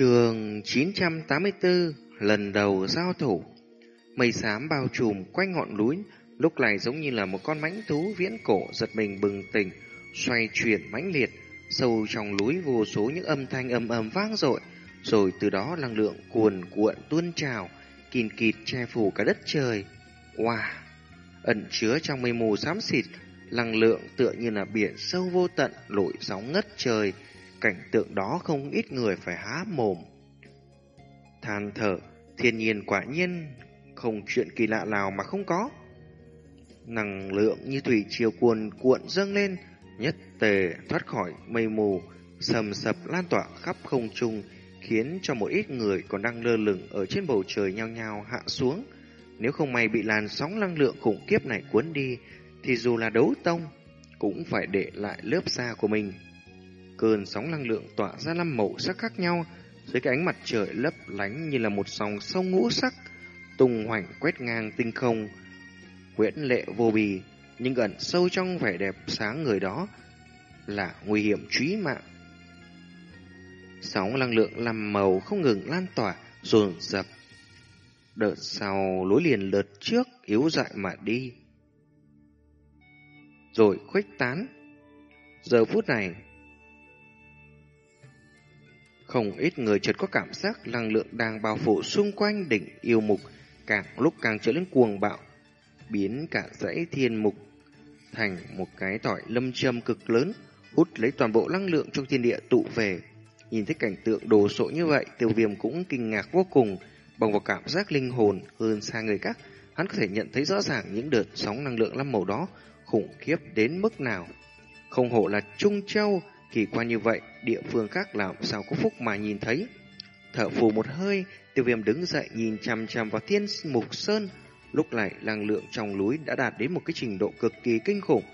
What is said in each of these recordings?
Trường 984 lần đầu giao thủ. Mây xám bao trùm quanh ngọn núi, Lúc này giống như là một con mãnh thú viễn cổ giật mình bừng tỉnh, Xoay chuyển mãnh liệt, Sâu trong núi vô số những âm thanh âm ầm vang dội, Rồi từ đó năng lượng cuồn cuộn tuôn trào, Kìn kịt che phủ cả đất trời. Wow Ẩn chứa trong mây mù xám xịt, Năng lượng tựa như là biển sâu vô tận, Lội sóng ngất trời Cảnh tượng đó không ít người phải há mồm. Than thở, thiên nhiên quả nhiên không chuyện kỳ lạ nào mà không có. Năng lượng như thủy triều cuồn cuộn dâng lên, nhất tề thoát khỏi mây mù, sầm sập lan tỏa khắp không trung, khiến cho một ít người còn đang lơ lửng ở trên bầu trời nhao nhao hạ xuống. Nếu không may bị làn sóng năng lượng khủng khiếp này cuốn đi, thì dù là đấu tông, cũng phải để lại lớp da của mình. Cơn sóng năng lượng tỏa ra năm màu sắc khác nhau, dưới cái ánh mặt trời lấp lánh như là một dòng sông ngũ sắc, tung hoành quét ngang tinh không. Huyễn lệ vô bì, nhưng ẩn sâu trong vẻ đẹp sáng người đó là nguy hiểm chí mạng. Sóng năng lượng làm màu không ngừng lan tỏa, dồn dập. Đợt sau lối liền lượt trước yếu dại mà đi. Rồi khuếch tán. Giờ phút này, không ít người chợt có cảm giác năng lượng đang bao phủ xung quanh đỉnh yêu mục, càng lúc càng trở nên cuồng bạo, biến cả dãy thiên mục thành một cái tỏi lâm châm cực lớn, hút lấy toàn bộ năng lượng trong thiên địa tụ về. Nhìn thấy cảnh tượng đồ sộ như vậy, tiêu viêm cũng kinh ngạc vô cùng, bằng vào cảm giác linh hồn hơn xa người khác, hắn có thể nhận thấy rõ ràng những đợt sóng năng lượng năm màu đó khủng khiếp đến mức nào. Không hổ là Trung Châu, Kỳ quan như vậy, địa phương khác làm sao có phúc mà nhìn thấy. Thở phù một hơi, tiêu viêm đứng dậy nhìn chằm chằm vào thiên mục sơn. Lúc này, năng lượng trong núi đã đạt đến một cái trình độ cực kỳ kinh khủng.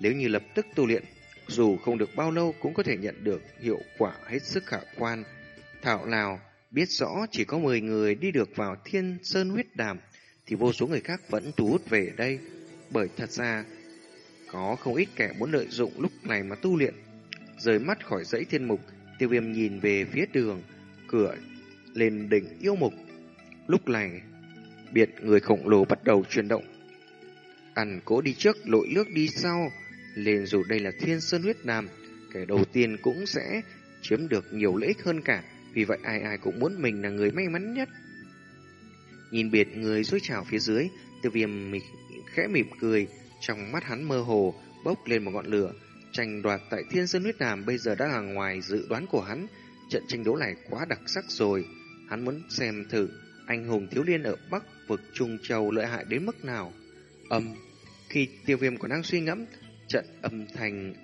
Nếu như lập tức tu luyện, dù không được bao lâu cũng có thể nhận được hiệu quả hết sức khả quan. Thảo nào, biết rõ chỉ có 10 người đi được vào thiên sơn huyết đàm, thì vô số người khác vẫn thu hút về đây. Bởi thật ra, có không ít kẻ muốn lợi dụng lúc này mà tu luyện rời mắt khỏi dãy thiên mục, tiêu viêm nhìn về phía đường, cửa lên đỉnh yêu mục. Lúc này, biệt người khổng lồ bắt đầu chuyển động. Ăn cố đi trước, lội nước đi sau, lên dù đây là thiên sơn huyết nam, kẻ đầu tiên cũng sẽ chiếm được nhiều lợi ích hơn cả, vì vậy ai ai cũng muốn mình là người may mắn nhất. Nhìn biệt người dối trào phía dưới, tiêu viêm khẽ mỉm cười, trong mắt hắn mơ hồ, bốc lên một ngọn lửa, Tranh đoạt tại Thiên Sơn Huyết Đàm bây giờ đã là ngoài dự đoán của hắn. Trận tranh đấu này quá đặc sắc rồi. Hắn muốn xem thử anh hùng thiếu liên ở Bắc vực Trung Châu lợi hại đến mức nào. Âm, khi tiêu viêm còn đang suy ngẫm, trận âm thanh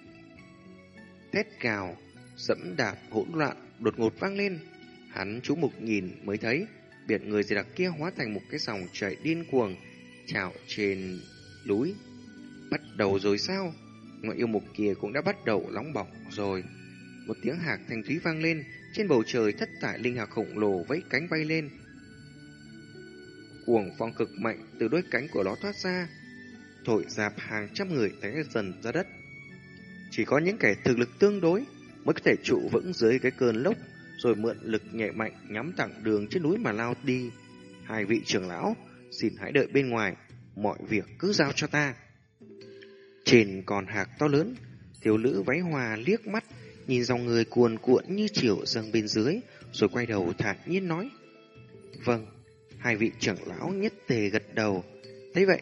thét cào, dẫm đạp hỗn loạn đột ngột vang lên. Hắn chú mục nhìn mới thấy, biển người dày đặc kia hóa thành một cái dòng chảy điên cuồng, trào trên núi. Bắt đầu rồi sao? Ngọn yêu mục kia cũng đã bắt đầu nóng bỏng rồi. Một tiếng hạc thanh thúy vang lên, trên bầu trời thất thải linh hạc khổng lồ vẫy cánh bay lên. Cuồng phong cực mạnh từ đôi cánh của nó thoát ra, thổi dạp hàng trăm người té dần ra đất. Chỉ có những kẻ thực lực tương đối mới có thể trụ vững dưới cái cơn lốc, rồi mượn lực nhẹ mạnh nhắm thẳng đường trên núi mà lao đi. Hai vị trưởng lão, xin hãy đợi bên ngoài, mọi việc cứ giao cho ta. Trên con hạc to lớn, thiếu nữ váy hòa liếc mắt, nhìn dòng người cuồn cuộn như chiều dâng bên dưới, rồi quay đầu thản nhiên nói. Vâng, hai vị trưởng lão nhất tề gật đầu. Thế vậy,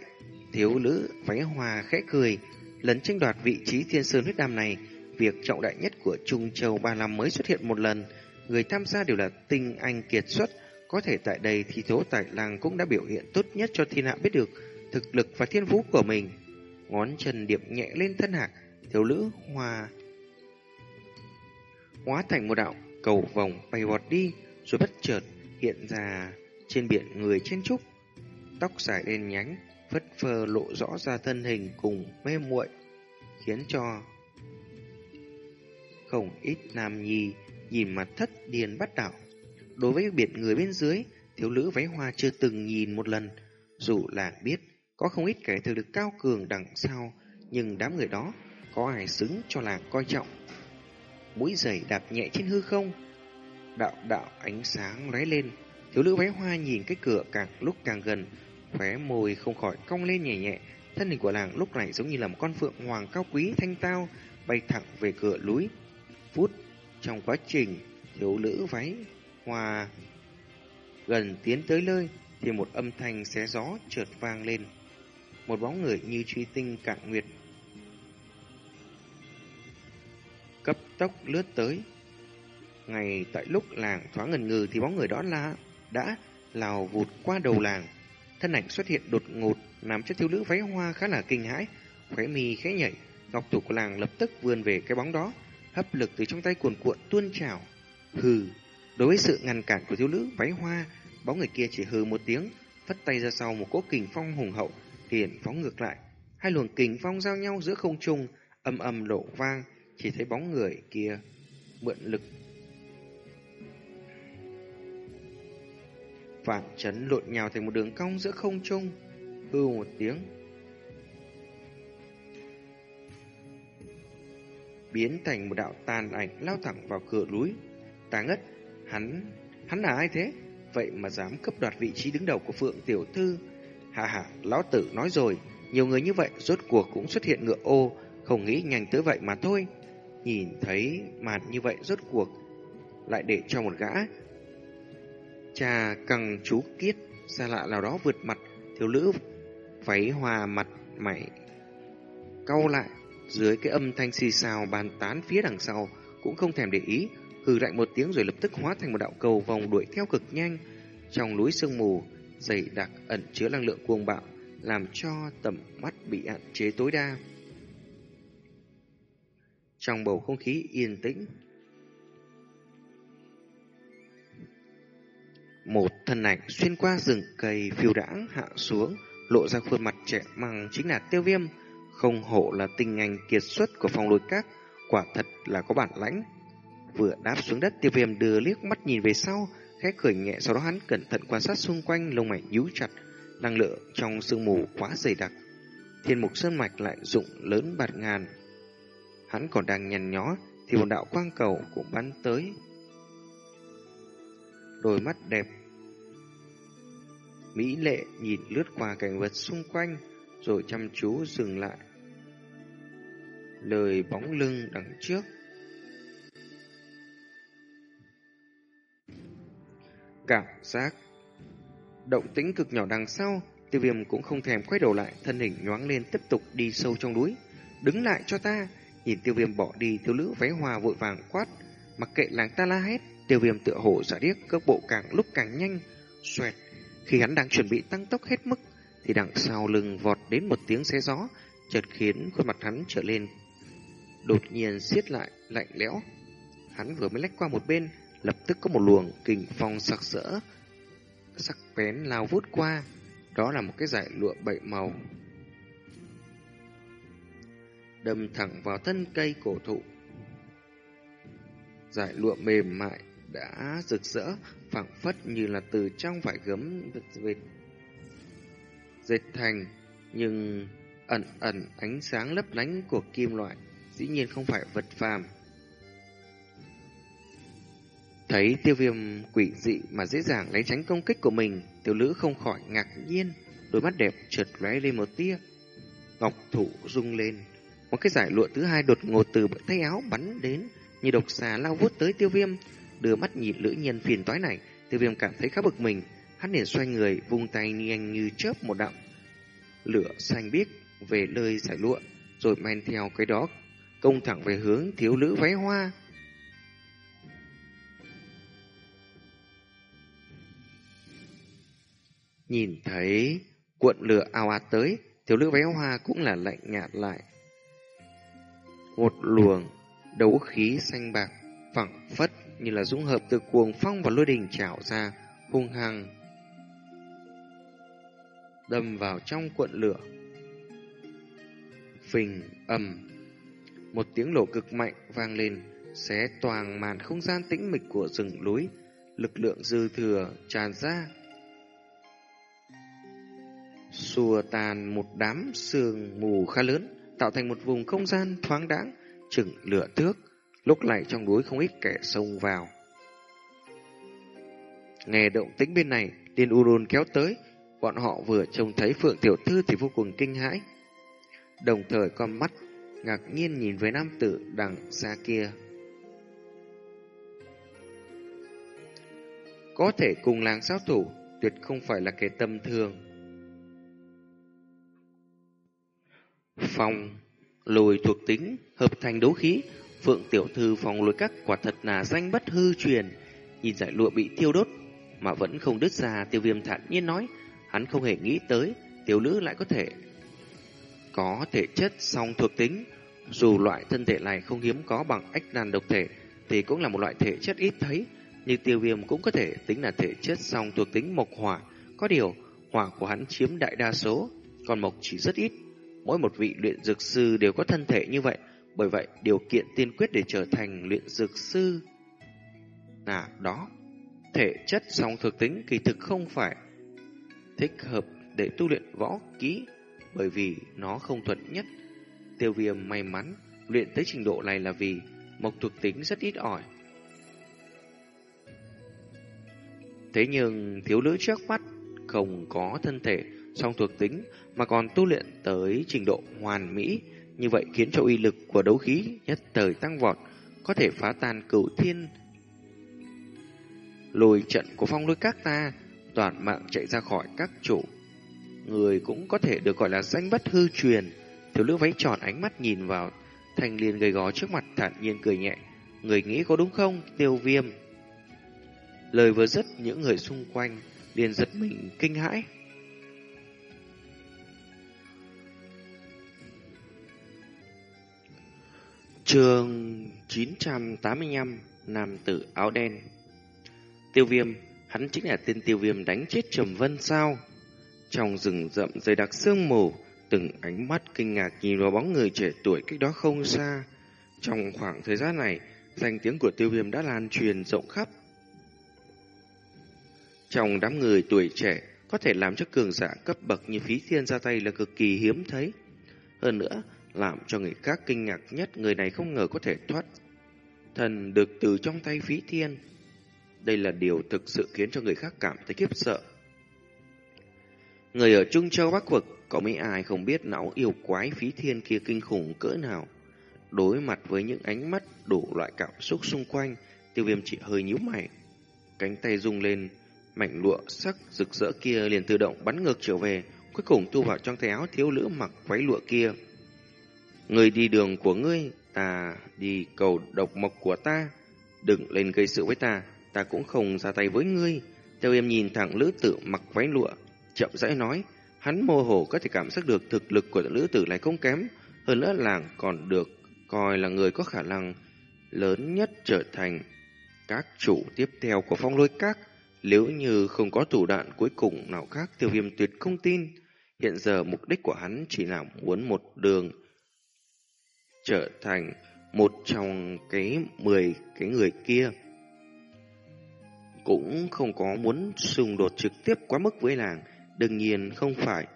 thiếu nữ váy hòa khẽ cười, lấn tranh đoạt vị trí thiên sơn huyết đàm này, việc trọng đại nhất của Trung Châu ba năm mới xuất hiện một lần, người tham gia đều là tinh anh kiệt xuất, có thể tại đây thì thố tại làng cũng đã biểu hiện tốt nhất cho thiên hạ biết được thực lực và thiên phú của mình ngón chân điểm nhẹ lên thân hạc, thiếu nữ hòa hóa thành một đạo cầu vòng bay vọt đi, rồi bất chợt hiện ra trên biển người trên trúc, tóc dài đen nhánh, phất phơ lộ rõ ra thân hình cùng mê muội, khiến cho không ít nam nhi nhìn mặt thất điền bắt đảo. Đối với biển người bên dưới, thiếu nữ váy hoa chưa từng nhìn một lần, dù là biết có không ít kẻ thực lực cao cường đằng sau, nhưng đám người đó có ai xứng cho làng coi trọng. Mũi giày đạp nhẹ trên hư không, đạo đạo ánh sáng lóe lên. Thiếu nữ váy hoa nhìn cái cửa càng lúc càng gần, khóe môi không khỏi cong lên nhẹ nhẹ. Thân hình của nàng lúc này giống như là một con phượng hoàng cao quý thanh tao, bay thẳng về cửa núi. Phút trong quá trình thiếu nữ váy hoa gần tiến tới nơi thì một âm thanh xé gió chợt vang lên. Một bóng người như truy tinh cạn nguyệt cấp tốc lướt tới. Ngay tại lúc làng thoáng ngần ngừ thì bóng người đó là đã lào vụt qua đầu làng. Thân ảnh xuất hiện đột ngột, làm cho thiếu nữ váy hoa khá là kinh hãi, khóe mi khẽ nhảy, ngọc thủ của làng lập tức vươn về cái bóng đó, hấp lực từ trong tay cuồn cuộn tuôn trào. Hừ, đối với sự ngăn cản của thiếu nữ váy hoa, bóng người kia chỉ hừ một tiếng, phất tay ra sau một cỗ kình phong hùng hậu, liền phóng ngược lại. Hai luồng kình phong giao nhau giữa không trung, âm âm lộ vang, chỉ thấy bóng người kia mượn lực phản chấn lộn nhào thành một đường cong giữa không trung, hư một tiếng. Biến thành một đạo tàn ảnh lao thẳng vào cửa núi. Ta ngất, hắn, hắn là ai thế? Vậy mà dám cấp đoạt vị trí đứng đầu của Phượng Tiểu Thư. Hà hà, lão tử nói rồi, nhiều người như vậy rốt cuộc cũng xuất hiện ngựa ô, không nghĩ nhanh tới vậy mà thôi. Nhìn thấy màn như vậy rốt cuộc lại để cho một gã cha căng chú kiết xa lạ nào đó vượt mặt thiếu nữ váy hòa mặt mày cau lại dưới cái âm thanh xì xào bàn tán phía đằng sau cũng không thèm để ý hừ lạnh một tiếng rồi lập tức hóa thành một đạo cầu vòng đuổi theo cực nhanh trong núi sương mù dày đặc ẩn chứa năng lượng cuồng bạo làm cho tầm mắt bị hạn chế tối đa trong bầu không khí yên tĩnh. Một thân ảnh xuyên qua rừng cây phiêu đãng hạ xuống, lộ ra khuôn mặt trẻ măng chính là tiêu viêm, không hổ là tinh anh kiệt xuất của phòng lôi các, quả thật là có bản lãnh. Vừa đáp xuống đất tiêu viêm đưa liếc mắt nhìn về sau, khẽ cười nhẹ sau đó hắn cẩn thận quan sát xung quanh lông mày nhíu chặt, năng lượng trong sương mù quá dày đặc. Thiên mục sơn mạch lại rụng lớn bạt ngàn, Hắn còn đang nhằn nhó thì một đạo quang cầu cũng bắn tới. Đôi mắt đẹp Mỹ lệ nhìn lướt qua cảnh vật xung quanh rồi chăm chú dừng lại. Lời bóng lưng đằng trước. Cảm giác Động tĩnh cực nhỏ đằng sau Tiêu viêm cũng không thèm quay đầu lại Thân hình nhoáng lên tiếp tục đi sâu trong núi Đứng lại cho ta Nhìn tiêu viêm bỏ đi, thiếu nữ váy hòa vội vàng quát. Mặc kệ làng ta la hét, tiêu viêm tựa hồ giả điếc, cước bộ càng lúc càng nhanh, xoẹt. Khi hắn đang chuẩn bị tăng tốc hết mức, thì đằng sau lưng vọt đến một tiếng xé gió, chợt khiến khuôn mặt hắn trở lên. Đột nhiên siết lại, lạnh lẽo. Hắn vừa mới lách qua một bên, lập tức có một luồng kình phong sặc sỡ, sắc bén lao vút qua. Đó là một cái dải lụa bảy màu đâm thẳng vào thân cây cổ thụ. dải lụa mềm mại đã rực rỡ, phảng phất như là từ trong vải gấm vệt dệt thành, nhưng ẩn ẩn ánh sáng lấp lánh của kim loại, dĩ nhiên không phải vật phàm. Thấy tiêu viêm quỷ dị mà dễ dàng lấy tránh công kích của mình, tiểu lữ không khỏi ngạc nhiên, đôi mắt đẹp trượt lóe lên một tia. Ngọc thủ rung lên, một cái giải lụa thứ hai đột ngột từ tay áo bắn đến, như độc xà lao vút tới tiêu viêm. Đưa mắt nhìn lữ nhân phiền toái này, tiêu viêm cảm thấy khá bực mình. Hắn liền xoay người, vung tay nhanh như chớp một đạo. Lửa xanh biếc về nơi giải lụa, rồi men theo cái đó, công thẳng về hướng thiếu nữ váy hoa. Nhìn thấy cuộn lửa ao ạt tới, thiếu nữ váy hoa cũng là lạnh nhạt lại. Một luồng đấu khí xanh bạc phẳng phất như là dung hợp từ cuồng phong và lôi đình trào ra, hung hăng đâm vào trong cuộn lửa. Phình ầm, một tiếng nổ cực mạnh vang lên, xé toàn màn không gian tĩnh mịch của rừng núi, lực lượng dư thừa tràn ra. Xua tàn một đám sương mù khá lớn, tạo thành một vùng không gian thoáng đãng, chừng lửa thước, lúc này trong núi không ít kẻ xông vào. Nghe động tĩnh bên này, Tiên Urun kéo tới, bọn họ vừa trông thấy Phượng Tiểu Thư thì vô cùng kinh hãi. Đồng thời con mắt ngạc nhiên nhìn với nam tử đằng xa kia. Có thể cùng làng giáo thủ, tuyệt không phải là kẻ tâm thường. Phòng lùi thuộc tính, hợp thành đấu khí, Phượng Tiểu Thư phòng lùi các quả thật là danh bất hư truyền. Nhìn giải lụa bị thiêu đốt, mà vẫn không đứt ra tiêu viêm thản nhiên nói, hắn không hề nghĩ tới, tiểu nữ lại có thể có thể chất song thuộc tính. Dù loại thân thể này không hiếm có bằng ách đàn độc thể, thì cũng là một loại thể chất ít thấy, như tiêu viêm cũng có thể tính là thể chất song thuộc tính mộc hỏa. Có điều, hỏa của hắn chiếm đại đa số, còn mộc chỉ rất ít. Mỗi một vị luyện dược sư đều có thân thể như vậy, bởi vậy điều kiện tiên quyết để trở thành luyện dược sư là đó. Thể chất song thuộc tính kỳ thực không phải thích hợp để tu luyện võ kỹ, bởi vì nó không thuận nhất. Tiêu viêm may mắn luyện tới trình độ này là vì mộc thuộc tính rất ít ỏi. Thế nhưng thiếu nữ trước mắt không có thân thể song thuộc tính mà còn tu luyện tới trình độ hoàn mỹ, như vậy khiến cho uy lực của đấu khí nhất thời tăng vọt, có thể phá tan cửu thiên. Lùi trận của phong lôi các ta, toàn mạng chạy ra khỏi các chủ. Người cũng có thể được gọi là danh bất hư truyền. Thiếu nữ váy tròn ánh mắt nhìn vào thanh liên gầy gò trước mặt thản nhiên cười nhẹ. Người nghĩ có đúng không, tiêu viêm? Lời vừa dứt những người xung quanh liền giật mình kinh hãi. Trường 985 Nam tử áo đen. Tiêu viêm, Hắn chính là tên tiêu viêm đánh chết Trầm Vân sao? Trong rừng rậm dày đặc sương mù, Từng ánh mắt kinh ngạc nhìn vào bóng người trẻ tuổi cách đó không xa. Trong khoảng thời gian này, Danh tiếng của tiêu viêm đã lan truyền rộng khắp. Trong đám người tuổi trẻ, Có thể làm cho cường giả cấp bậc như phí thiên ra tay là cực kỳ hiếm thấy. Hơn nữa làm cho người khác kinh ngạc nhất người này không ngờ có thể thoát thần được từ trong tay phí thiên. Đây là điều thực sự khiến cho người khác cảm thấy khiếp sợ. Người ở Trung Châu Bắc Vực có mấy ai không biết não yêu quái phí thiên kia kinh khủng cỡ nào. Đối mặt với những ánh mắt đủ loại cảm xúc xung quanh, tiêu viêm chỉ hơi nhíu mày. Cánh tay rung lên, mảnh lụa sắc rực rỡ kia liền tự động bắn ngược trở về, cuối cùng thu vào trong tay áo thiếu nữ mặc váy lụa kia. Người đi đường của ngươi, ta đi cầu độc mộc của ta. Đừng lên gây sự với ta, ta cũng không ra tay với ngươi. Tiêu em nhìn thẳng lữ tử mặc váy lụa, chậm rãi nói, hắn mơ hồ có thể cảm giác được thực lực của lữ tử này không kém, hơn nữa làng còn được coi là người có khả năng lớn nhất trở thành các chủ tiếp theo của phong lôi các. Nếu như không có thủ đoạn cuối cùng nào khác, tiêu viêm tuyệt không tin. Hiện giờ mục đích của hắn chỉ là muốn một đường trở thành một trong cái mười cái người kia. Cũng không có muốn xung đột trực tiếp quá mức với làng, đương nhiên không phải.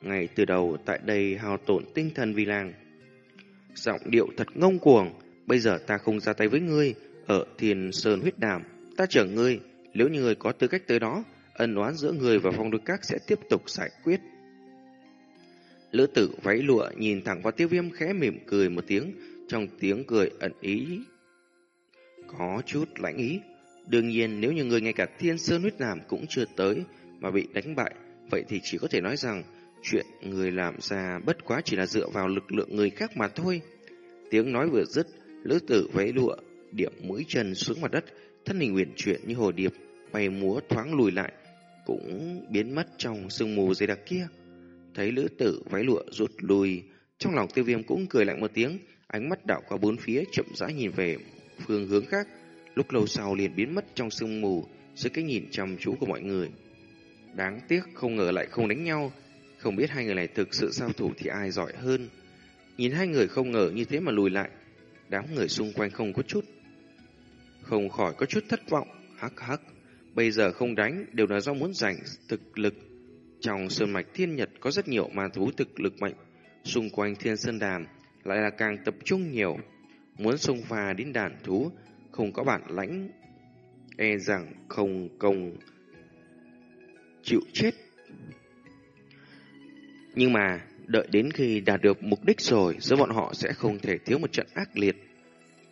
Ngày từ đầu tại đây hào tổn tinh thần vì làng. Giọng điệu thật ngông cuồng, bây giờ ta không ra tay với ngươi, ở thiền sơn huyết đàm, ta chở ngươi, nếu như người có tư cách tới đó, ân oán giữa người và phong đối các sẽ tiếp tục giải quyết. Lữ tử váy lụa nhìn thẳng vào tiêu viêm khẽ mỉm cười một tiếng, trong tiếng cười ẩn ý. Có chút lãnh ý. Đương nhiên nếu như người ngay cả thiên sơn huyết làm cũng chưa tới mà bị đánh bại, vậy thì chỉ có thể nói rằng chuyện người làm ra bất quá chỉ là dựa vào lực lượng người khác mà thôi. Tiếng nói vừa dứt, lữ tử váy lụa, điểm mũi chân xuống mặt đất, thân hình huyền chuyển như hồ điệp, bay múa thoáng lùi lại, cũng biến mất trong sương mù dày đặc kia. Thấy lữ tử váy lụa rút lui, trong lòng tiêu viêm cũng cười lạnh một tiếng, ánh mắt đảo qua bốn phía chậm rãi nhìn về phương hướng khác, lúc lâu sau liền biến mất trong sương mù dưới cái nhìn chăm chú của mọi người. Đáng tiếc không ngờ lại không đánh nhau, không biết hai người này thực sự giao thủ thì ai giỏi hơn. Nhìn hai người không ngờ như thế mà lùi lại, đám người xung quanh không có chút. Không khỏi có chút thất vọng, hắc hắc, bây giờ không đánh đều là do muốn giành thực lực trong sơn mạch thiên nhật có rất nhiều ma thú thực lực mạnh, xung quanh thiên sơn đàm lại là càng tập trung nhiều. Muốn xông pha đến đàn thú, không có bản lãnh, e rằng không công chịu chết. Nhưng mà, đợi đến khi đạt được mục đích rồi, giữa bọn họ sẽ không thể thiếu một trận ác liệt.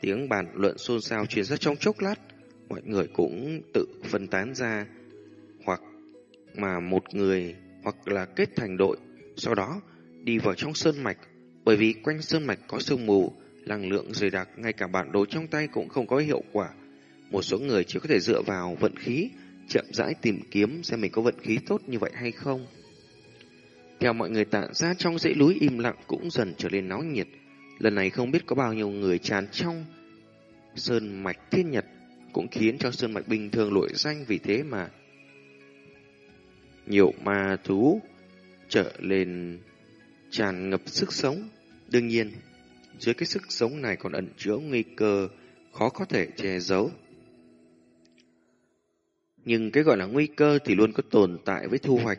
Tiếng bàn luận xôn xao truyền ra trong chốc lát, mọi người cũng tự phân tán ra, mà một người hoặc là kết thành đội, sau đó đi vào trong sơn mạch, bởi vì quanh sơn mạch có sương mù, năng lượng dày đặc, ngay cả bản đồ trong tay cũng không có hiệu quả. Một số người chỉ có thể dựa vào vận khí, chậm rãi tìm kiếm xem mình có vận khí tốt như vậy hay không. Theo mọi người tản ra trong dãy núi im lặng cũng dần trở nên náo nhiệt. Lần này không biết có bao nhiêu người tràn trong Sơn Mạch Thiên Nhật cũng khiến cho Sơn Mạch bình thường nổi danh vì thế mà nhiều ma thú trở lên tràn ngập sức sống. Đương nhiên, dưới cái sức sống này còn ẩn chứa nguy cơ khó có thể che giấu. Nhưng cái gọi là nguy cơ thì luôn có tồn tại với thu hoạch.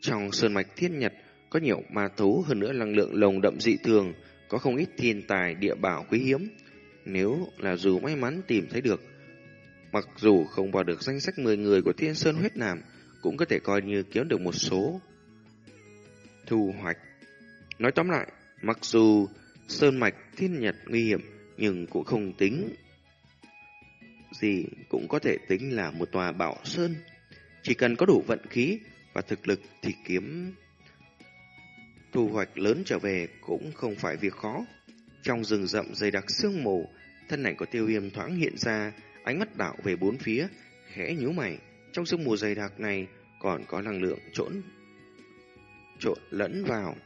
Trong sơn mạch thiên nhật có nhiều ma thú hơn nữa năng lượng lồng đậm dị thường, có không ít thiên tài địa bảo quý hiếm. Nếu là dù may mắn tìm thấy được, mặc dù không vào được danh sách 10 người của thiên sơn huyết nam, cũng có thể coi như kiếm được một số thu hoạch. Nói tóm lại, mặc dù sơn mạch thiên nhật nguy hiểm nhưng cũng không tính gì cũng có thể tính là một tòa bảo sơn. Chỉ cần có đủ vận khí và thực lực thì kiếm thu hoạch lớn trở về cũng không phải việc khó. Trong rừng rậm dày đặc sương mù, thân ảnh của tiêu viêm thoáng hiện ra, ánh mắt đảo về bốn phía, khẽ nhíu mày. Trong sương mù dày đặc này còn có năng lượng trộn trộn lẫn vào.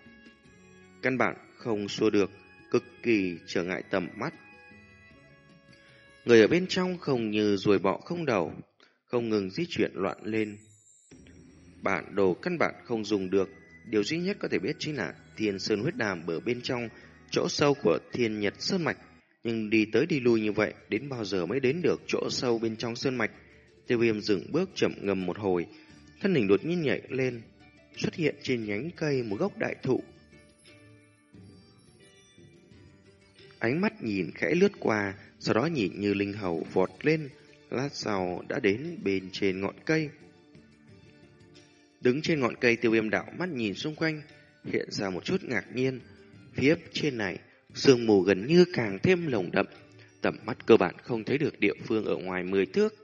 Căn bản không xua được, cực kỳ trở ngại tầm mắt. Người ở bên trong không như ruồi bọ không đầu, không ngừng di chuyển loạn lên. Bản đồ căn bản không dùng được, điều duy nhất có thể biết chính là thiên sơn huyết đàm ở bên trong chỗ sâu của thiên nhật sơn mạch. Nhưng đi tới đi lui như vậy, đến bao giờ mới đến được chỗ sâu bên trong sơn mạch? Tiêu viêm dừng bước chậm ngầm một hồi, thân hình đột nhiên nhảy lên, xuất hiện trên nhánh cây một gốc đại thụ. Ánh mắt nhìn khẽ lướt qua, sau đó nhìn như linh hầu vọt lên, lát sau đã đến bên trên ngọn cây. Đứng trên ngọn cây tiêu viêm đạo mắt nhìn xung quanh, hiện ra một chút ngạc nhiên. Phía trên này, sương mù gần như càng thêm lồng đậm, tầm mắt cơ bản không thấy được địa phương ở ngoài mười thước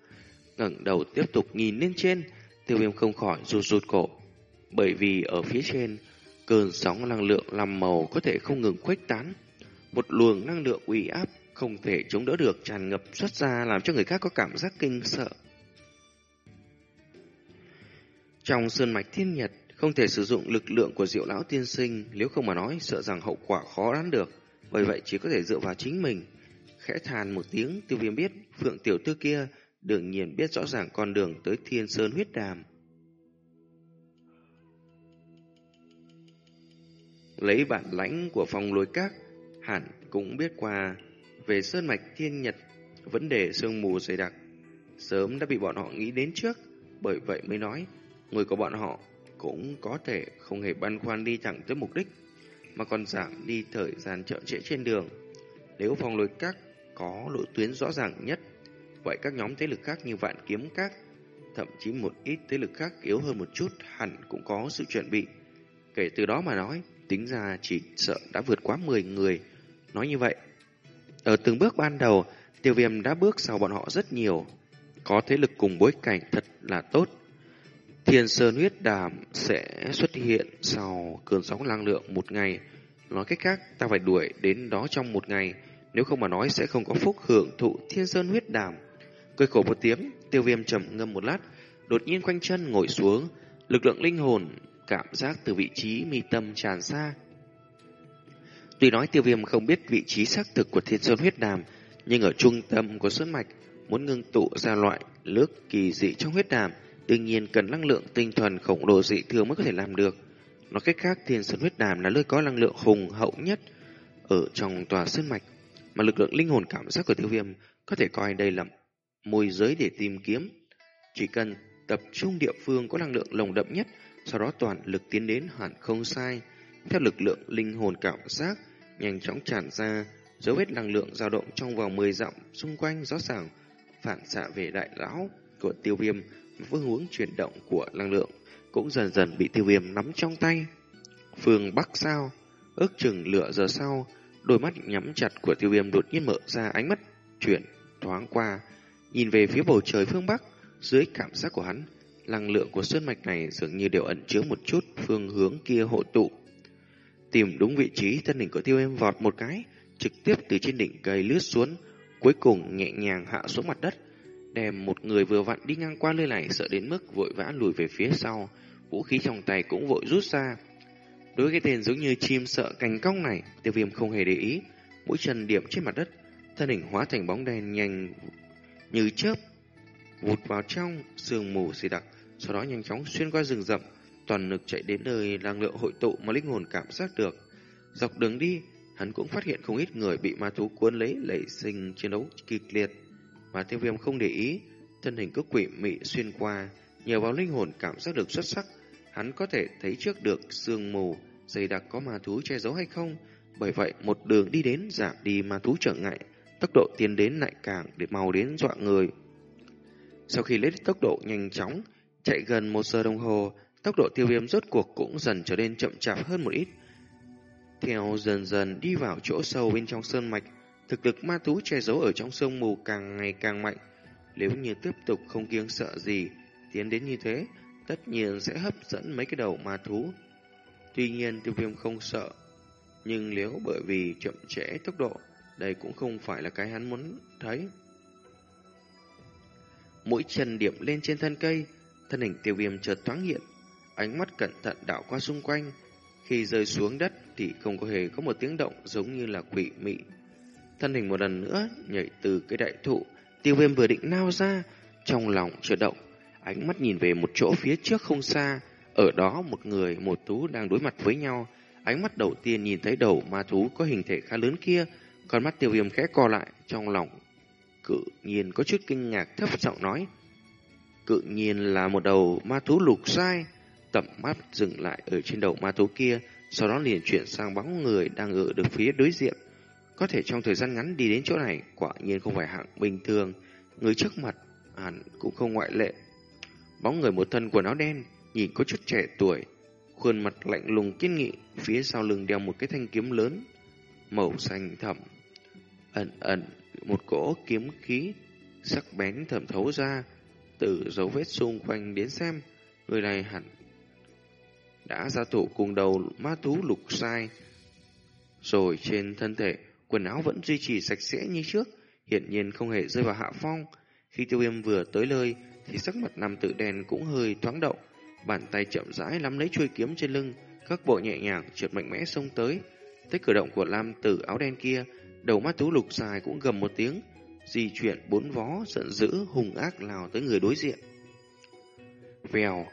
ngẩng đầu tiếp tục nhìn lên trên, tiêu viêm không khỏi rụt rụt cổ. Bởi vì ở phía trên, cơn sóng năng lượng làm màu có thể không ngừng khuếch tán. Một luồng năng lượng uy áp không thể chống đỡ được tràn ngập xuất ra làm cho người khác có cảm giác kinh sợ. Trong sơn mạch thiên nhật, không thể sử dụng lực lượng của diệu lão tiên sinh, nếu không mà nói sợ rằng hậu quả khó đoán được, bởi vậy chỉ có thể dựa vào chính mình. Khẽ than một tiếng, tiêu viêm biết, phượng tiểu tư kia đương nhiên biết rõ ràng con đường tới thiên sơn huyết đàm. Lấy bản lãnh của phòng lối các, hẳn cũng biết qua về sơn mạch thiên nhật, vấn đề sương mù dày đặc, sớm đã bị bọn họ nghĩ đến trước, bởi vậy mới nói, người của bọn họ cũng có thể không hề băn khoăn đi thẳng tới mục đích, mà còn giảm đi thời gian chậm trễ trên đường. Nếu phòng lối các có lộ tuyến rõ ràng nhất, vậy các nhóm thế lực khác như vạn kiếm các, thậm chí một ít thế lực khác yếu hơn một chút hẳn cũng có sự chuẩn bị. Kể từ đó mà nói, tính ra chỉ sợ đã vượt quá 10 người. Nói như vậy, ở từng bước ban đầu, tiêu viêm đã bước sau bọn họ rất nhiều. Có thế lực cùng bối cảnh thật là tốt. Thiên Sơn huyết đàm sẽ xuất hiện sau cơn sóng năng lượng một ngày. Nói cách khác, ta phải đuổi đến đó trong một ngày. Nếu không mà nói sẽ không có phúc hưởng thụ Thiên Sơn huyết đàm. Cười khổ một tiếng, tiêu viêm trầm ngâm một lát, đột nhiên quanh chân ngồi xuống. Lực lượng linh hồn, cảm giác từ vị trí mi tâm tràn xa, Tuy nói tiêu viêm không biết vị trí xác thực của thiên sơn huyết đàm, nhưng ở trung tâm của sơn mạch, muốn ngưng tụ ra loại nước kỳ dị trong huyết đàm, đương nhiên cần năng lượng tinh thuần khổng lồ dị thường mới có thể làm được. Nói cách khác, thiên sơn huyết đàm là nơi có năng lượng hùng hậu nhất ở trong tòa sơn mạch, mà lực lượng linh hồn cảm giác của tiêu viêm có thể coi đây là môi giới để tìm kiếm. Chỉ cần tập trung địa phương có năng lượng lồng đậm nhất, sau đó toàn lực tiến đến hẳn không sai theo lực lượng linh hồn cảm giác nhanh chóng tràn ra, dấu vết năng lượng dao động trong vòng 10 dặm xung quanh rõ ràng phản xạ về đại lão của tiêu viêm phương hướng chuyển động của năng lượng cũng dần dần bị tiêu viêm nắm trong tay. Phương Bắc sao? Ước chừng lửa giờ sau, đôi mắt nhắm chặt của tiêu viêm đột nhiên mở ra ánh mắt chuyển thoáng qua, nhìn về phía bầu trời phương Bắc, dưới cảm giác của hắn, năng lượng của sơn mạch này dường như đều ẩn chứa một chút phương hướng kia hội tụ. Tìm đúng vị trí thân hình của tiêu viêm vọt một cái, trực tiếp từ trên đỉnh cây lướt xuống, cuối cùng nhẹ nhàng hạ xuống mặt đất, đem một người vừa vặn đi ngang qua nơi này sợ đến mức vội vã lùi về phía sau, vũ khí trong tay cũng vội rút ra. Đối với cái tên giống như chim sợ cành cong này, tiêu viêm không hề để ý, mũi chân điểm trên mặt đất, thân hình hóa thành bóng đen nhanh như chớp, vụt vào trong sương mù dày đặc, sau đó nhanh chóng xuyên qua rừng rậm, toàn lực chạy đến nơi năng lượng hội tụ mà linh hồn cảm giác được. Dọc đường đi, hắn cũng phát hiện không ít người bị ma thú cuốn lấy lẩy sinh chiến đấu kịch liệt, mà tiêu viêm không để ý, thân hình cứ quỷ mị xuyên qua, nhờ vào linh hồn cảm giác được xuất sắc, hắn có thể thấy trước được sương mù dày đặc có ma thú che giấu hay không. Bởi vậy, một đường đi đến giảm đi ma thú trở ngại, tốc độ tiến đến lại càng để mau đến dọa người. Sau khi lấy tốc độ nhanh chóng, chạy gần một giờ đồng hồ, tốc độ tiêu viêm rốt cuộc cũng dần trở nên chậm chạp hơn một ít. Theo dần dần đi vào chỗ sâu bên trong sơn mạch, thực lực ma thú che giấu ở trong sương mù càng ngày càng mạnh. Nếu như tiếp tục không kiêng sợ gì, tiến đến như thế, tất nhiên sẽ hấp dẫn mấy cái đầu ma thú. Tuy nhiên tiêu viêm không sợ, nhưng nếu bởi vì chậm trễ tốc độ, đây cũng không phải là cái hắn muốn thấy. Mũi chân điểm lên trên thân cây, thân hình tiêu viêm chợt thoáng hiện, ánh mắt cẩn thận đảo qua xung quanh. Khi rơi xuống đất thì không có hề có một tiếng động giống như là quỷ mị. Thân hình một lần nữa nhảy từ cái đại thụ, tiêu viêm vừa định nao ra, trong lòng chợt động, ánh mắt nhìn về một chỗ phía trước không xa, ở đó một người, một thú đang đối mặt với nhau. Ánh mắt đầu tiên nhìn thấy đầu ma thú có hình thể khá lớn kia, con mắt tiêu viêm khẽ co lại trong lòng. Cự nhiên có chút kinh ngạc thấp giọng nói. Cự nhiên là một đầu ma thú lục sai. Tầm mắt dừng lại ở trên đầu ma thú kia, sau đó liền chuyển sang bóng người đang ở được phía đối diện. Có thể trong thời gian ngắn đi đến chỗ này, quả nhiên không phải hạng bình thường. Người trước mặt hẳn cũng không ngoại lệ. Bóng người một thân quần áo đen, nhìn có chút trẻ tuổi, khuôn mặt lạnh lùng kiên nghị, phía sau lưng đeo một cái thanh kiếm lớn, màu xanh thẳm. Ẩn ẩn, một cỗ kiếm khí, sắc bén thẩm thấu ra, từ dấu vết xung quanh đến xem, người này hẳn đã ra thủ cùng đầu ma thú lục sai. Rồi trên thân thể, quần áo vẫn duy trì sạch sẽ như trước, hiện nhiên không hề rơi vào hạ phong. Khi tiêu viêm vừa tới nơi, thì sắc mặt nam tử đen cũng hơi thoáng động, bàn tay chậm rãi nắm lấy chuôi kiếm trên lưng, các bộ nhẹ nhàng trượt mạnh mẽ xông tới. Tới cử động của Lam tử áo đen kia, đầu mắt thú lục dài cũng gầm một tiếng, di chuyển bốn vó giận dữ hung ác lao tới người đối diện. Vèo,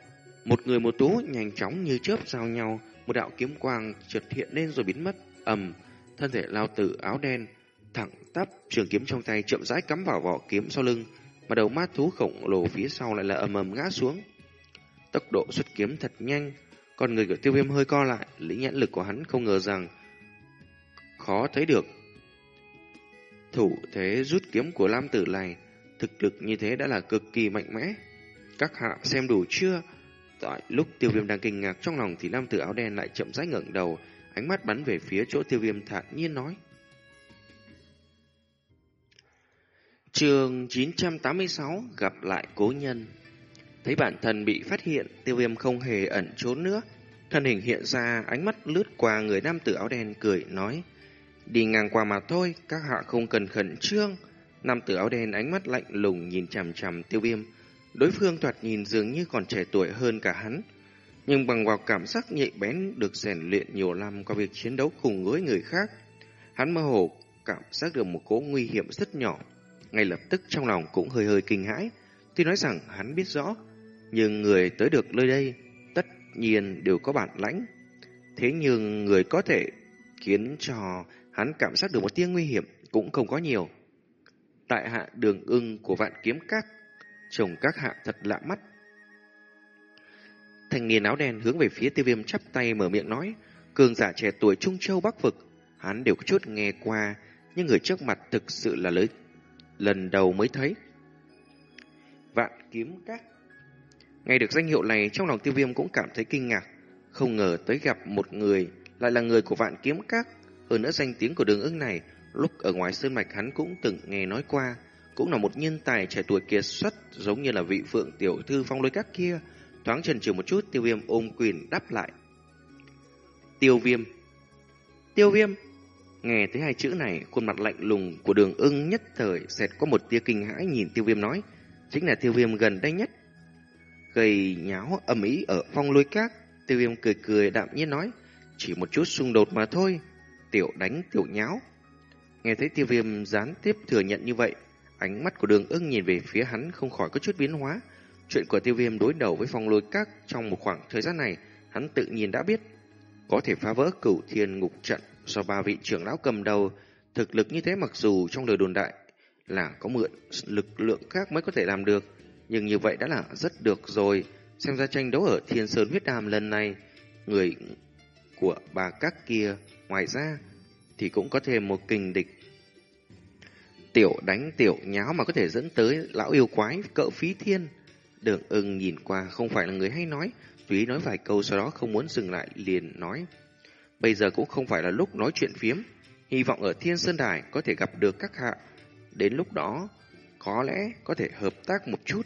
một người một tú nhanh chóng như chớp giao nhau, một đạo kiếm quang chợt hiện lên rồi biến mất, ầm, thân thể lao tử áo đen thẳng tắp trường kiếm trong tay chậm rãi cắm vào vỏ kiếm sau lưng, mà đầu mát thú khổng lồ phía sau lại là ầm ầm ngã xuống. Tốc độ xuất kiếm thật nhanh, còn người của tiêu viêm hơi co lại, lý nhãn lực của hắn không ngờ rằng khó thấy được. Thủ thế rút kiếm của Lam Tử này, thực lực như thế đã là cực kỳ mạnh mẽ. Các hạ xem đủ chưa? Tại lúc tiêu viêm đang kinh ngạc trong lòng thì Lam Tử áo đen lại chậm rãi ngẩng đầu, ánh mắt bắn về phía chỗ tiêu viêm thản nhiên nói. Trường 986 gặp lại cố nhân. Thấy bản thân bị phát hiện, tiêu viêm không hề ẩn trốn nữa. Thân hình hiện ra, ánh mắt lướt qua người nam tử áo đen cười nói. Đi ngang qua mà thôi, các hạ không cần khẩn trương. Nam tử áo đen ánh mắt lạnh lùng nhìn chằm chằm tiêu viêm. Đối phương thoạt nhìn dường như còn trẻ tuổi hơn cả hắn. Nhưng bằng vào cảm giác nhạy bén được rèn luyện nhiều năm qua việc chiến đấu cùng với người khác, hắn mơ hồ cảm giác được một cỗ nguy hiểm rất nhỏ. Ngay lập tức trong lòng cũng hơi hơi kinh hãi. Tuy nói rằng hắn biết rõ, nhưng người tới được nơi đây tất nhiên đều có bản lãnh. Thế nhưng người có thể khiến cho hắn cảm giác được một tia nguy hiểm cũng không có nhiều. Tại hạ đường ưng của vạn kiếm các, chồng các hạ thật lạ mắt. Thanh niên áo đen hướng về phía tiêu viêm chắp tay mở miệng nói, cường giả trẻ tuổi Trung Châu Bắc Vực, hắn đều có chút nghe qua, nhưng người trước mặt thực sự là lớn lần đầu mới thấy. vạn kiếm các. Nghe được danh hiệu này trong lòng tiêu viêm cũng cảm thấy kinh ngạc. Không ngờ tới gặp một người lại là người của vạn kiếm các. Hơn nữa danh tiếng của đường ưng này lúc ở ngoài sơn mạch hắn cũng từng nghe nói qua. Cũng là một nhân tài trẻ tuổi kiệt xuất giống như là vị phượng tiểu thư phong lôi các kia. Thoáng chần chừ một chút tiêu viêm ôm quyền đáp lại. Tiêu viêm Tiêu viêm Nghe thấy hai chữ này, khuôn mặt lạnh lùng của đường ưng nhất thời xẹt có một tia kinh hãi nhìn tiêu viêm nói. Chính là tiêu viêm gần đây nhất. Gây nháo ầm ý ở phong lôi các. Tiêu viêm cười cười đạm nhiên nói. Chỉ một chút xung đột mà thôi. Tiểu đánh tiểu nháo. Nghe thấy tiêu viêm gián tiếp thừa nhận như vậy. Ánh mắt của đường ưng nhìn về phía hắn không khỏi có chút biến hóa. Chuyện của tiêu viêm đối đầu với phong lôi các trong một khoảng thời gian này, hắn tự nhiên đã biết. Có thể phá vỡ cửu thiên ngục trận do ba vị trưởng lão cầm đầu, thực lực như thế mặc dù trong lời đồn đại là có mượn lực lượng khác mới có thể làm được, nhưng như vậy đã là rất được rồi. Xem ra tranh đấu ở Thiên Sơn huyết đàm lần này, người của bà các kia ngoài ra thì cũng có thêm một kình địch. Tiểu đánh tiểu nháo mà có thể dẫn tới lão yêu quái cỡ phí thiên. Đường ưng nhìn qua không phải là người hay nói, túy nói vài câu sau đó không muốn dừng lại liền nói. Bây giờ cũng không phải là lúc nói chuyện phiếm. Hy vọng ở Thiên Sơn Đài có thể gặp được các hạ. Đến lúc đó, có lẽ có thể hợp tác một chút.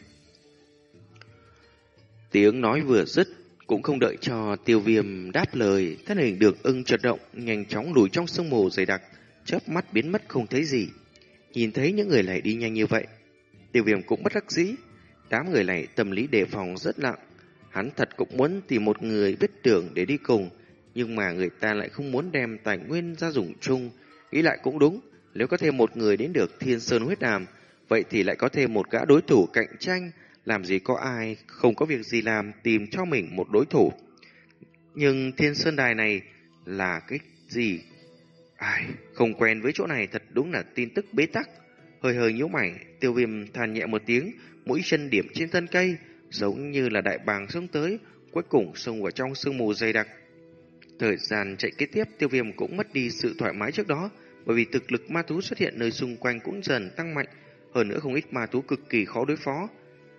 Tiếng nói vừa dứt, cũng không đợi cho tiêu viêm đáp lời. Thân hình được ưng chợt động, nhanh chóng lùi trong sương mù dày đặc, chớp mắt biến mất không thấy gì. Nhìn thấy những người này đi nhanh như vậy, tiêu viêm cũng bất đắc dĩ. Đám người này tâm lý đề phòng rất nặng. Hắn thật cũng muốn tìm một người biết tưởng để đi cùng, nhưng mà người ta lại không muốn đem tài nguyên ra dùng chung. Nghĩ lại cũng đúng, nếu có thêm một người đến được thiên sơn huyết đàm, vậy thì lại có thêm một gã đối thủ cạnh tranh, làm gì có ai không có việc gì làm tìm cho mình một đối thủ. Nhưng thiên sơn đài này là cái gì? Ai, không quen với chỗ này thật đúng là tin tức bế tắc. Hơi hơi nhíu mày, tiêu viêm than nhẹ một tiếng, mũi chân điểm trên thân cây, giống như là đại bàng xông tới, cuối cùng xông vào trong sương mù dày đặc. Thời gian chạy kế tiếp tiêu viêm cũng mất đi sự thoải mái trước đó bởi vì thực lực ma thú xuất hiện nơi xung quanh cũng dần tăng mạnh. Hơn nữa không ít ma thú cực kỳ khó đối phó.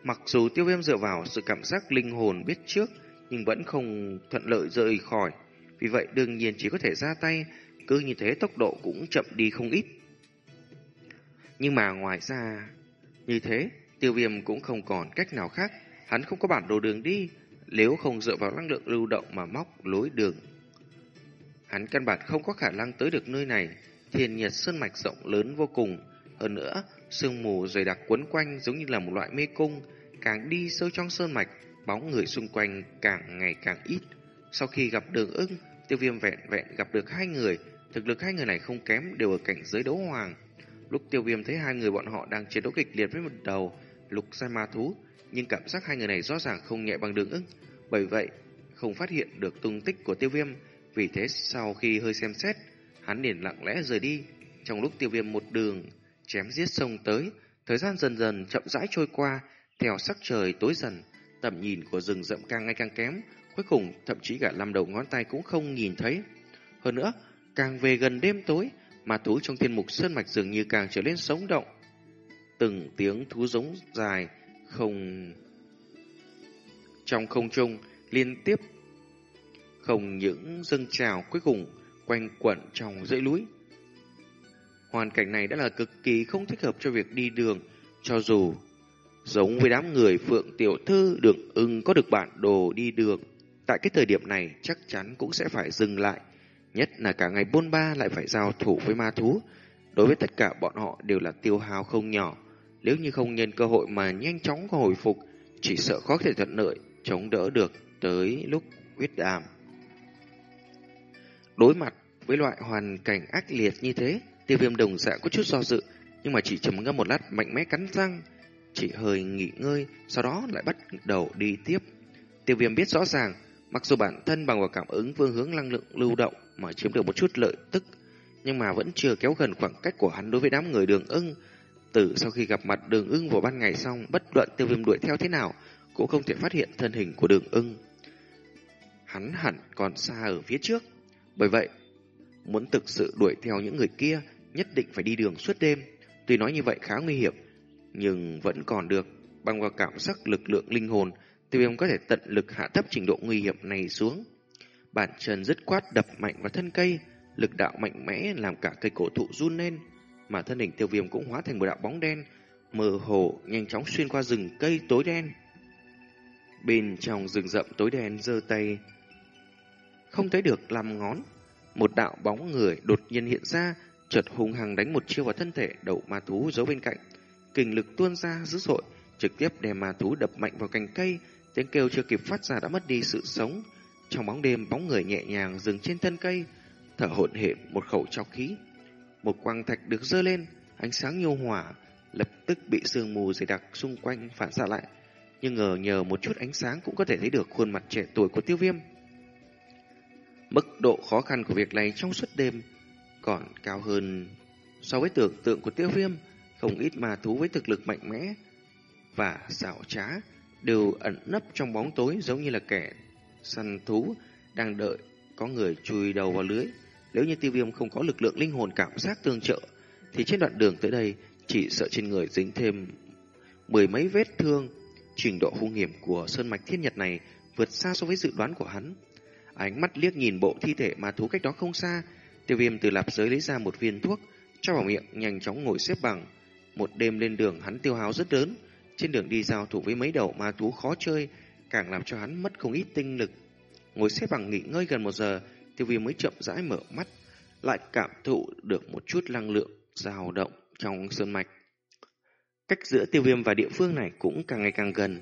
Mặc dù tiêu viêm dựa vào sự cảm giác linh hồn biết trước nhưng vẫn không thuận lợi rời khỏi. Vì vậy đương nhiên chỉ có thể ra tay, cứ như thế tốc độ cũng chậm đi không ít. Nhưng mà ngoài ra như thế, tiêu viêm cũng không còn cách nào khác. Hắn không có bản đồ đường đi, nếu không dựa vào năng lượng lưu động mà móc lối đường Hắn căn bản không có khả năng tới được nơi này. Thiên nhiệt sơn mạch rộng lớn vô cùng. Hơn nữa, sương mù dày đặc quấn quanh giống như là một loại mê cung. Càng đi sâu trong sơn mạch, bóng người xung quanh càng ngày càng ít. Sau khi gặp đường ưng, tiêu viêm vẹn vẹn gặp được hai người. Thực lực hai người này không kém, đều ở cảnh giới đấu hoàng. Lúc tiêu viêm thấy hai người bọn họ đang chiến đấu kịch liệt với một đầu lục sai ma thú, nhưng cảm giác hai người này rõ ràng không nhẹ bằng đường ưng. Bởi vậy, không phát hiện được tung tích của tiêu viêm, vì thế sau khi hơi xem xét, hắn liền lặng lẽ rời đi. Trong lúc tiêu viêm một đường chém giết sông tới, thời gian dần dần chậm rãi trôi qua, theo sắc trời tối dần, tầm nhìn của rừng rậm càng ngày càng kém, cuối cùng thậm chí cả năm đầu ngón tay cũng không nhìn thấy. Hơn nữa, càng về gần đêm tối, mà thú trong thiên mục sơn mạch dường như càng trở nên sống động. Từng tiếng thú giống dài, không... Trong không trung, liên tiếp không những dâng trào cuối cùng quanh quẩn trong dãy núi. Hoàn cảnh này đã là cực kỳ không thích hợp cho việc đi đường, cho dù giống với đám người phượng tiểu thư được ưng có được bản đồ đi đường. Tại cái thời điểm này chắc chắn cũng sẽ phải dừng lại, nhất là cả ngày bôn ba lại phải giao thủ với ma thú. Đối với tất cả bọn họ đều là tiêu hao không nhỏ, nếu như không nhân cơ hội mà nhanh chóng hồi phục, chỉ sợ khó thể thuận lợi, chống đỡ được tới lúc huyết đàm. Đối mặt với loại hoàn cảnh ác liệt như thế, tiêu viêm đồng dạng có chút do dự, nhưng mà chỉ trầm ngâm một lát mạnh mẽ cắn răng, chỉ hơi nghỉ ngơi, sau đó lại bắt đầu đi tiếp. Tiêu viêm biết rõ ràng, mặc dù bản thân bằng vào cảm ứng phương hướng năng lượng lưu động mà chiếm được một chút lợi tức, nhưng mà vẫn chưa kéo gần khoảng cách của hắn đối với đám người đường ưng. Từ sau khi gặp mặt đường ưng vào ban ngày xong, bất luận tiêu viêm đuổi theo thế nào, cũng không thể phát hiện thân hình của đường ưng. Hắn hẳn còn xa ở phía trước. Bởi vậy, muốn thực sự đuổi theo những người kia, nhất định phải đi đường suốt đêm. Tuy nói như vậy khá nguy hiểm, nhưng vẫn còn được. bằng vào cảm giác lực lượng linh hồn, tiêu viêm có thể tận lực hạ thấp trình độ nguy hiểm này xuống. Bản chân dứt quát đập mạnh vào thân cây, lực đạo mạnh mẽ làm cả cây cổ thụ run lên, mà thân hình tiêu viêm cũng hóa thành một đạo bóng đen, mờ hồ nhanh chóng xuyên qua rừng cây tối đen. Bên trong rừng rậm tối đen giơ tay không thấy được làm ngón, một đạo bóng người đột nhiên hiện ra, chợt hung hăng đánh một chiêu vào thân thể đầu ma thú giấu bên cạnh. Kình lực tuôn ra dữ dội, trực tiếp đem ma thú đập mạnh vào cành cây, tiếng kêu chưa kịp phát ra đã mất đi sự sống. Trong bóng đêm, bóng người nhẹ nhàng dừng trên thân cây, thở hổn hển một khẩu trọc khí. Một quang thạch được dơ lên, ánh sáng nhô hỏa lập tức bị sương mù dày đặc xung quanh phản xạ lại. Nhưng ngờ nhờ một chút ánh sáng cũng có thể thấy được khuôn mặt trẻ tuổi của tiêu viêm. Mức độ khó khăn của việc này trong suốt đêm còn cao hơn so với tưởng tượng của tiêu viêm, không ít mà thú với thực lực mạnh mẽ và xảo trá đều ẩn nấp trong bóng tối giống như là kẻ săn thú đang đợi có người chui đầu vào lưới. Nếu như tiêu viêm không có lực lượng linh hồn cảm giác tương trợ, thì trên đoạn đường tới đây chỉ sợ trên người dính thêm mười mấy vết thương. Trình độ hung hiểm của Sơn Mạch Thiên Nhật này vượt xa so với dự đoán của hắn. Ánh mắt liếc nhìn bộ thi thể ma thú cách đó không xa, tiêu viêm từ lạp giới lấy ra một viên thuốc, cho vào miệng nhanh chóng ngồi xếp bằng. Một đêm lên đường hắn tiêu hao rất lớn, trên đường đi giao thủ với mấy đầu ma thú khó chơi, càng làm cho hắn mất không ít tinh lực. Ngồi xếp bằng nghỉ ngơi gần một giờ, tiêu viêm mới chậm rãi mở mắt, lại cảm thụ được một chút năng lượng dao động trong sơn mạch. Cách giữa tiêu viêm và địa phương này cũng càng ngày càng gần.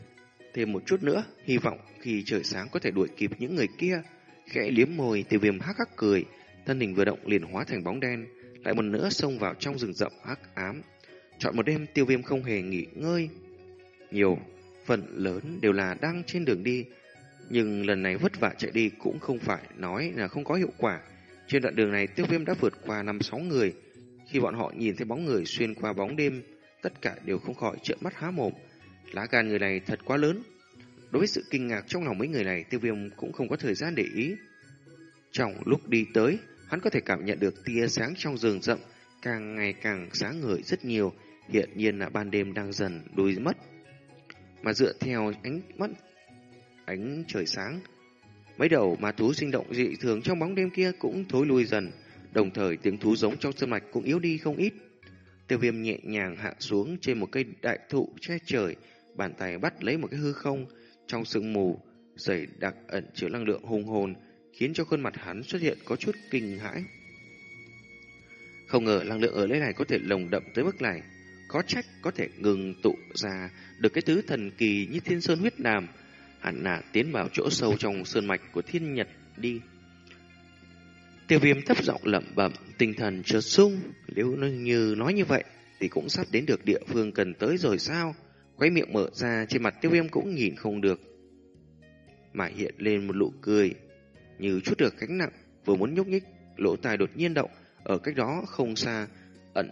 Thêm một chút nữa, hy vọng khi trời sáng có thể đuổi kịp những người kia. Khẽ liếm môi, tiêu viêm hắc hắc cười, thân hình vừa động liền hóa thành bóng đen, lại một nữa xông vào trong rừng rậm hắc ám. Chọn một đêm tiêu viêm không hề nghỉ ngơi. Nhiều, phần lớn đều là đang trên đường đi, nhưng lần này vất vả chạy đi cũng không phải nói là không có hiệu quả. Trên đoạn đường này tiêu viêm đã vượt qua năm sáu người. Khi bọn họ nhìn thấy bóng người xuyên qua bóng đêm, tất cả đều không khỏi trợn mắt há mồm. Lá gan người này thật quá lớn. Đối với sự kinh ngạc trong lòng mấy người này, tiêu viêm cũng không có thời gian để ý. Trong lúc đi tới, hắn có thể cảm nhận được tia sáng trong rừng rậm càng ngày càng sáng ngời rất nhiều, hiện nhiên là ban đêm đang dần đuôi mất. Mà dựa theo ánh mắt ánh trời sáng, mấy đầu ma thú sinh động dị thường trong bóng đêm kia cũng thối lui dần, đồng thời tiếng thú giống trong sơn mạch cũng yếu đi không ít. Tiêu viêm nhẹ nhàng hạ xuống trên một cây đại thụ che trời, bàn tay bắt lấy một cái hư không, trong sương mù, dày đặc ẩn chứa năng lượng hùng hồn, khiến cho khuôn mặt hắn xuất hiện có chút kinh hãi. Không ngờ năng lượng ở nơi này có thể lồng đậm tới mức này, có trách có thể ngừng tụ ra được cái thứ thần kỳ như thiên sơn huyết nam, hẳn là tiến vào chỗ sâu trong sơn mạch của thiên nhật đi. Tiêu viêm thấp giọng lẩm bẩm, tinh thần chợt sung, nếu như nói như vậy thì cũng sắp đến được địa phương cần tới rồi sao? Quay miệng mở ra, trên mặt tiêu viêm cũng nhìn không được. Mà hiện lên một nụ cười, như chút được gánh nặng, vừa muốn nhúc nhích, lỗ tai đột nhiên động, ở cách đó không xa, ẩn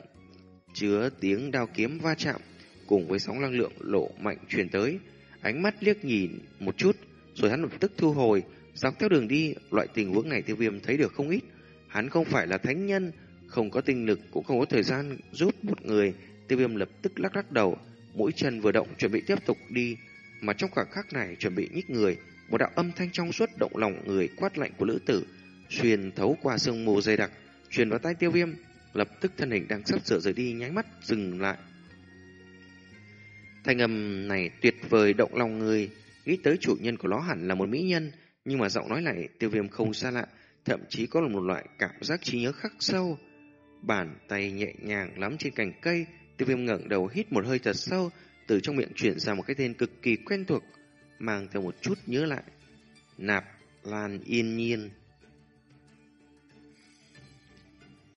chứa tiếng đao kiếm va chạm, cùng với sóng năng lượng lộ mạnh truyền tới. Ánh mắt liếc nhìn một chút, rồi hắn lập tức thu hồi, dọc theo đường đi, loại tình huống này tiêu viêm thấy được không ít. Hắn không phải là thánh nhân, không có tinh lực, cũng không có thời gian giúp một người. Tiêu viêm lập tức lắc lắc đầu, mũi chân vừa động chuẩn bị tiếp tục đi, mà trong khoảng khắc này chuẩn bị nhích người, một đạo âm thanh trong suốt động lòng người quát lạnh của lữ tử, xuyên thấu qua sương mù dày đặc, truyền vào tai tiêu viêm, lập tức thân hình đang sắp sửa rời đi nháy mắt dừng lại. Thanh âm này tuyệt vời động lòng người, nghĩ tới chủ nhân của nó hẳn là một mỹ nhân, nhưng mà giọng nói này tiêu viêm không xa lạ, thậm chí có một loại cảm giác trí nhớ khắc sâu. Bàn tay nhẹ nhàng lắm trên cành cây, tiêu viêm ngẩng đầu hít một hơi thật sâu, từ trong miệng chuyển ra một cái tên cực kỳ quen thuộc, mang theo một chút nhớ lại. Nạp Lan Yên Nhiên